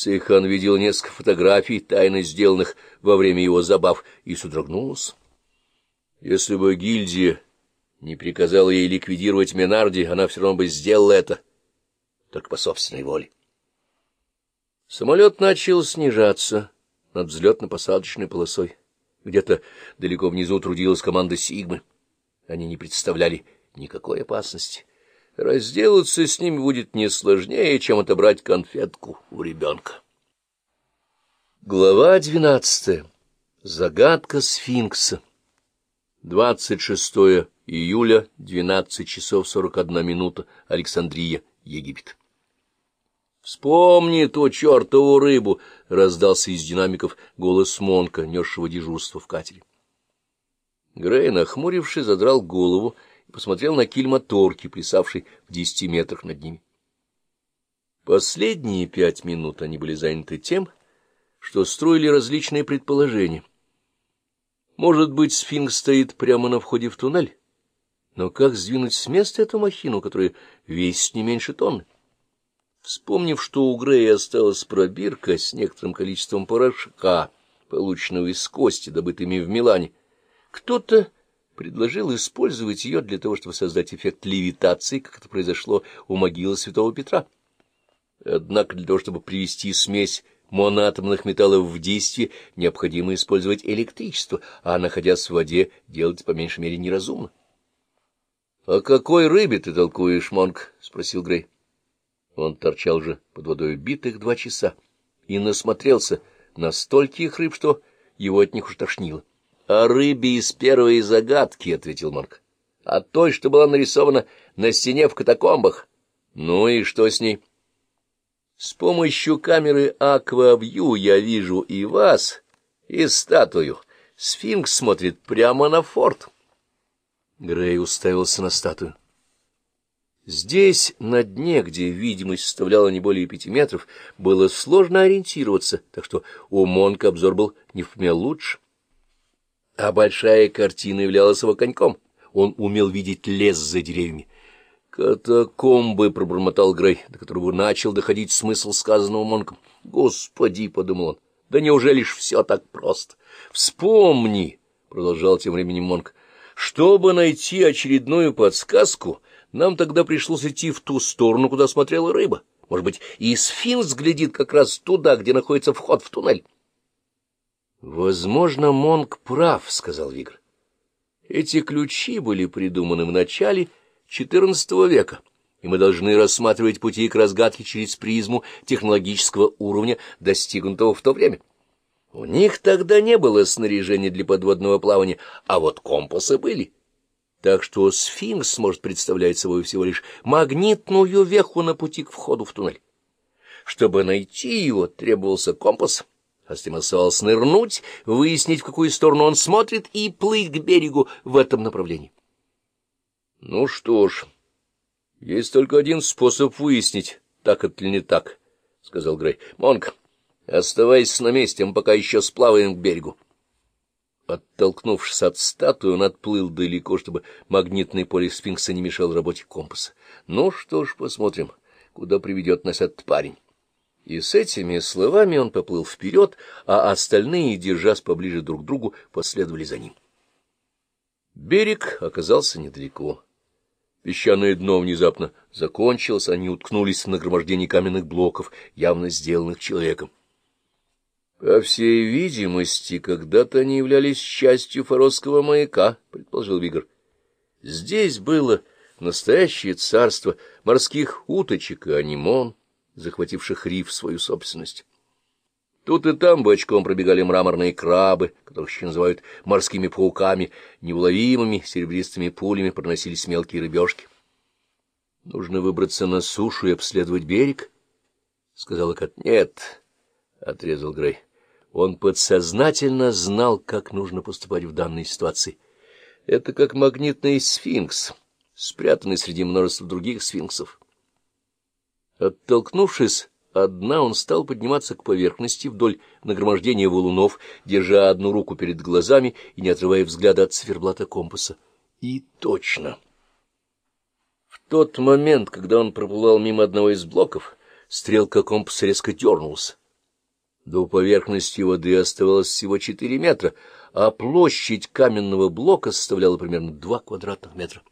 Сейхан видел несколько фотографий, тайно сделанных во время его забав, и содрогнулся. Если бы гильдия не приказала ей ликвидировать Менарди, она все равно бы сделала это, только по собственной воле. Самолет начал снижаться над взлетно-посадочной полосой. Где-то далеко внизу трудилась команда «Сигмы». Они не представляли никакой опасности. Разделаться с ними будет не сложнее, чем отобрать конфетку у ребенка. Глава двенадцатая. Загадка сфинкса. 26 июля, 12 часов 41 минута, Александрия, Египет. «Вспомни ту чертову рыбу!» — раздался из динамиков голос Монка, несшего дежурство в катере. Грей, нахмурившись, задрал голову посмотрел на киль моторки, плясавший в десяти метрах над ними. Последние пять минут они были заняты тем, что строили различные предположения. Может быть, сфинкс стоит прямо на входе в туннель? Но как сдвинуть с места эту махину, которая весит не меньше тонны? Вспомнив, что у Грея осталась пробирка с некоторым количеством порошка, полученного из кости, добытыми в Милане, кто-то предложил использовать ее для того, чтобы создать эффект левитации, как это произошло у могилы святого Петра. Однако для того, чтобы привести смесь моноатомных металлов в действие, необходимо использовать электричество, а, находясь в воде, делать по меньшей мере неразумно. — О какой рыбе ты толкуешь, Монк? — спросил Грей. Он торчал уже под водой битых два часа и насмотрелся на стольких рыб, что его от них уж тошнило. — О рыбе из первой загадки, — ответил Марк. — О той, что была нарисована на стене в катакомбах. — Ну и что с ней? — С помощью камеры Аквавью я вижу и вас, и статую. Сфинкс смотрит прямо на форт. Грей уставился на статую. Здесь, на дне, где видимость составляла не более пяти метров, было сложно ориентироваться, так что у Монка обзор был не в лучше. А большая картина являлась его коньком. Он умел видеть лес за деревьями. «Катакомбы!» — пробормотал Грей, до которого начал доходить смысл сказанного Монком. «Господи!» — подумал он. «Да неужели ж все так просто?» «Вспомни!» — продолжал тем временем Монк. «Чтобы найти очередную подсказку...» Нам тогда пришлось идти в ту сторону, куда смотрела рыба. Может быть, и сфинкс глядит как раз туда, где находится вход в туннель. — Возможно, Монг прав, — сказал Вигр. Эти ключи были придуманы в начале XIV века, и мы должны рассматривать пути к разгадке через призму технологического уровня, достигнутого в то время. У них тогда не было снаряжения для подводного плавания, а вот компасы были. — так что сфинкс может представлять собой всего лишь магнитную веху на пути к входу в туннель. Чтобы найти его, требовался компас, а затем оставалось нырнуть, выяснить, в какую сторону он смотрит, и плыть к берегу в этом направлении. — Ну что ж, есть только один способ выяснить, так это или не так, — сказал Грей. — Монк, оставайся на месте, мы пока еще сплаваем к берегу. Оттолкнувшись от статуи, он отплыл далеко, чтобы магнитный поле сфинкса не мешал работе компаса. Ну что ж, посмотрим, куда приведет нас этот парень. И с этими словами он поплыл вперед, а остальные, держась поближе друг к другу, последовали за ним. Берег оказался недалеко. Песчаное дно внезапно закончилось, они уткнулись в нагромождение каменных блоков, явно сделанных человеком. По всей видимости, когда-то они являлись частью форосского маяка, — предположил Вигр. Здесь было настоящее царство морских уточек и анимон, захвативших риф в свою собственность. Тут и там бочком пробегали мраморные крабы, которых еще называют морскими пауками, неуловимыми серебристыми пулями проносились мелкие рыбешки. — Нужно выбраться на сушу и обследовать берег, — сказала Кат. — Нет, — отрезал Грей. Он подсознательно знал, как нужно поступать в данной ситуации. Это как магнитный сфинкс, спрятанный среди множества других сфинксов. Оттолкнувшись от дна, он стал подниматься к поверхности вдоль нагромождения валунов, держа одну руку перед глазами и не отрывая взгляда от циферблата компаса. И точно! В тот момент, когда он проплывал мимо одного из блоков, стрелка компаса резко дернулась. До поверхности воды оставалось всего четыре метра, а площадь каменного блока составляла примерно два квадратных метра.